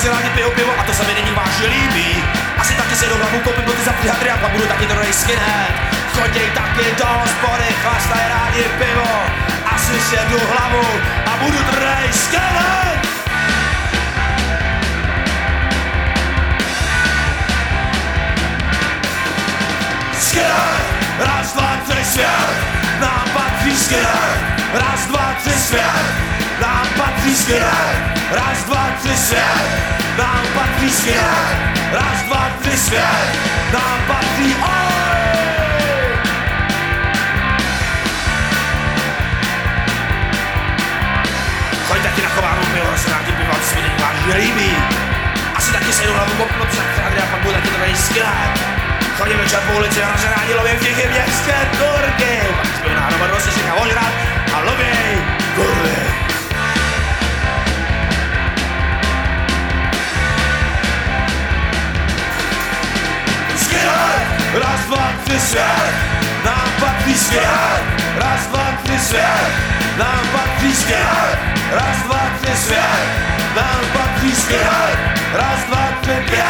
hrozně rádi pijou pivo a to se mi není vážně líbí. Asi taky si jdu hlavu, koupím boty za hadry a budu taky druhý skinhead. Choděj taky do hospody, chlastají rádi pivo. Asi si jedu hlavu a budu druhý skinhead. Skinhead, raz, dva, tři, svět, nám patří skinhead. Raz, dva, tři, svět, nám patří skinhead. Raz, dva, tři, svět, nám patří skinhead. Raz, dva, tři, svět, nám patří, oj! Choď taky na chovánu pivo, se rádi se mi není vážně líbí. Asi taky se jdu hlavu kopnout za chádry a pak budu taky dobrý skinhead. Chodím večer po ulici a rádi lovím všichni městské turky. Pak zpěvu na hromadu se všechna ožrat a lověj Раз, два, три, свет, нам подвисят Расслабься, свят, нам подвисят Расслабься, свят, нам свет. Раз, два, три, пять